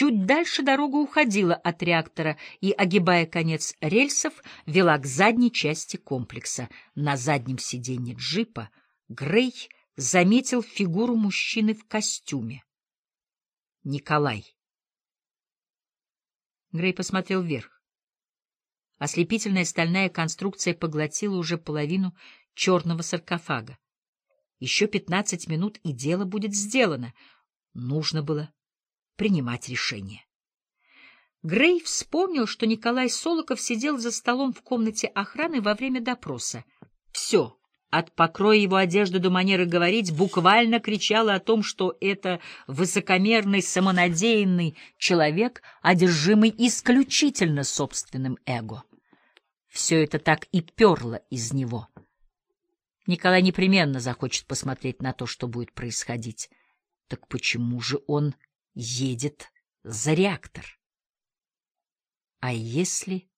Чуть дальше дорога уходила от реактора и, огибая конец рельсов, вела к задней части комплекса. На заднем сиденье джипа Грей заметил фигуру мужчины в костюме. Николай. Грей посмотрел вверх. Ослепительная стальная конструкция поглотила уже половину черного саркофага. Еще пятнадцать минут, и дело будет сделано. Нужно было принимать решение. Грей вспомнил, что Николай Солоков сидел за столом в комнате охраны во время допроса. Все, от покроя его одежды до манеры говорить, буквально кричало о том, что это высокомерный, самонадеянный человек, одержимый исключительно собственным эго. Все это так и перло из него. Николай непременно захочет посмотреть на то, что будет происходить. Так почему же он едет за реактор. А если...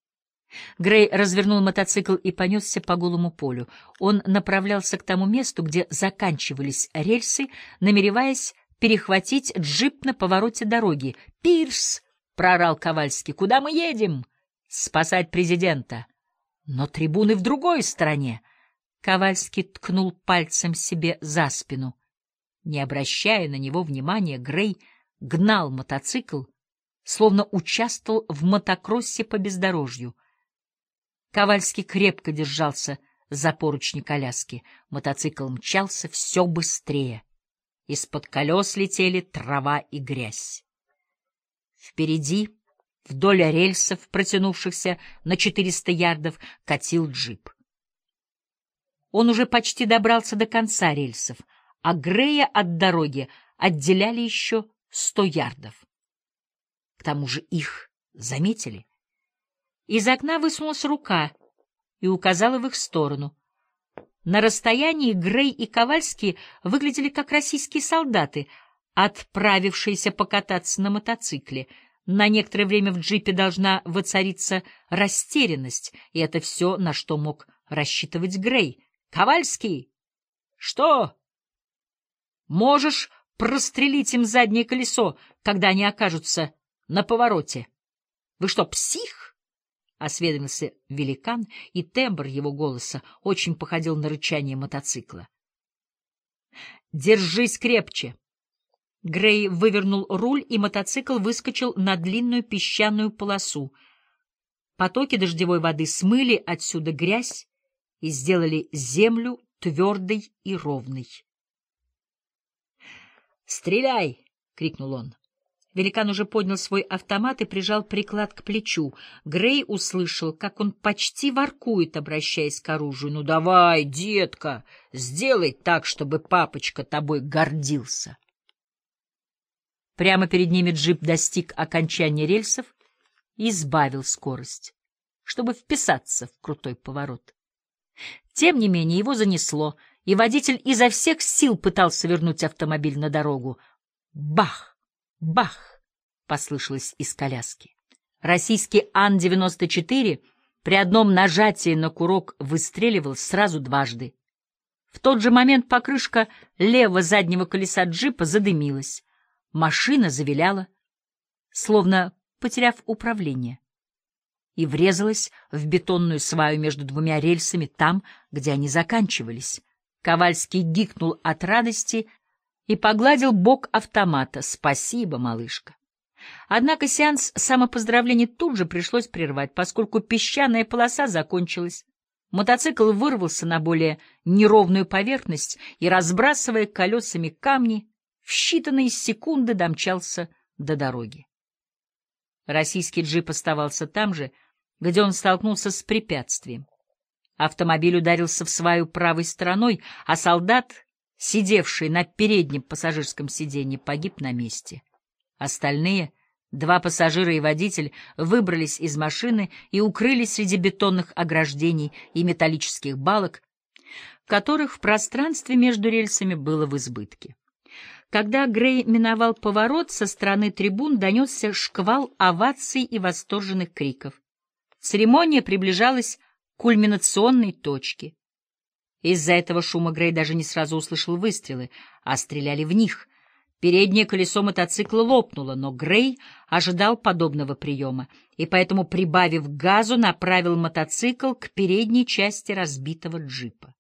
Грей развернул мотоцикл и понесся по голому полю. Он направлялся к тому месту, где заканчивались рельсы, намереваясь перехватить джип на повороте дороги. «Пирс!» — прорал Ковальский. «Куда мы едем?» «Спасать президента». «Но трибуны в другой стороне». Ковальский ткнул пальцем себе за спину. Не обращая на него внимания, Грей гнал мотоцикл, словно участвовал в мотокроссе по бездорожью. Ковальский крепко держался за поручни коляски. Мотоцикл мчался все быстрее. Из-под колес летели трава и грязь. Впереди, вдоль рельсов, протянувшихся на четыреста ярдов, катил джип. Он уже почти добрался до конца рельсов, а Грея от дороги отделяли еще сто ярдов. К тому же их заметили. Из окна высунулась рука и указала в их сторону. На расстоянии Грей и Ковальский выглядели как российские солдаты, отправившиеся покататься на мотоцикле. На некоторое время в джипе должна воцариться растерянность, и это все, на что мог рассчитывать Грей. «Ковальский!» «Что?» «Можешь прострелить им заднее колесо, когда они окажутся на повороте. — Вы что, псих? — осведомился великан, и тембр его голоса очень походил на рычание мотоцикла. — Держись крепче! Грей вывернул руль, и мотоцикл выскочил на длинную песчаную полосу. Потоки дождевой воды смыли отсюда грязь и сделали землю твердой и ровной. «Стреляй!» — крикнул он. Великан уже поднял свой автомат и прижал приклад к плечу. Грей услышал, как он почти воркует, обращаясь к оружию. «Ну давай, детка, сделай так, чтобы папочка тобой гордился!» Прямо перед ними джип достиг окончания рельсов и сбавил скорость, чтобы вписаться в крутой поворот. Тем не менее его занесло — и водитель изо всех сил пытался вернуть автомобиль на дорогу. Бах! Бах! послышалось из коляски. Российский Ан-94 при одном нажатии на курок выстреливал сразу дважды. В тот же момент покрышка левого заднего колеса джипа задымилась. Машина завиляла, словно потеряв управление, и врезалась в бетонную сваю между двумя рельсами там, где они заканчивались. Ковальский гикнул от радости и погладил бок автомата. «Спасибо, малышка». Однако сеанс самопоздравлений тут же пришлось прервать, поскольку песчаная полоса закончилась. Мотоцикл вырвался на более неровную поверхность и, разбрасывая колесами камни, в считанные секунды домчался до дороги. Российский джип оставался там же, где он столкнулся с препятствием. Автомобиль ударился в свою правой стороной, а солдат, сидевший на переднем пассажирском сиденье, погиб на месте. Остальные, два пассажира и водитель, выбрались из машины и укрылись среди бетонных ограждений и металлических балок, которых в пространстве между рельсами было в избытке. Когда Грей миновал поворот, со стороны трибун донесся шквал оваций и восторженных криков. Церемония приближалась кульминационной точки. Из-за этого шума Грей даже не сразу услышал выстрелы, а стреляли в них. Переднее колесо мотоцикла лопнуло, но Грей ожидал подобного приема и поэтому, прибавив газу, направил мотоцикл к передней части разбитого джипа.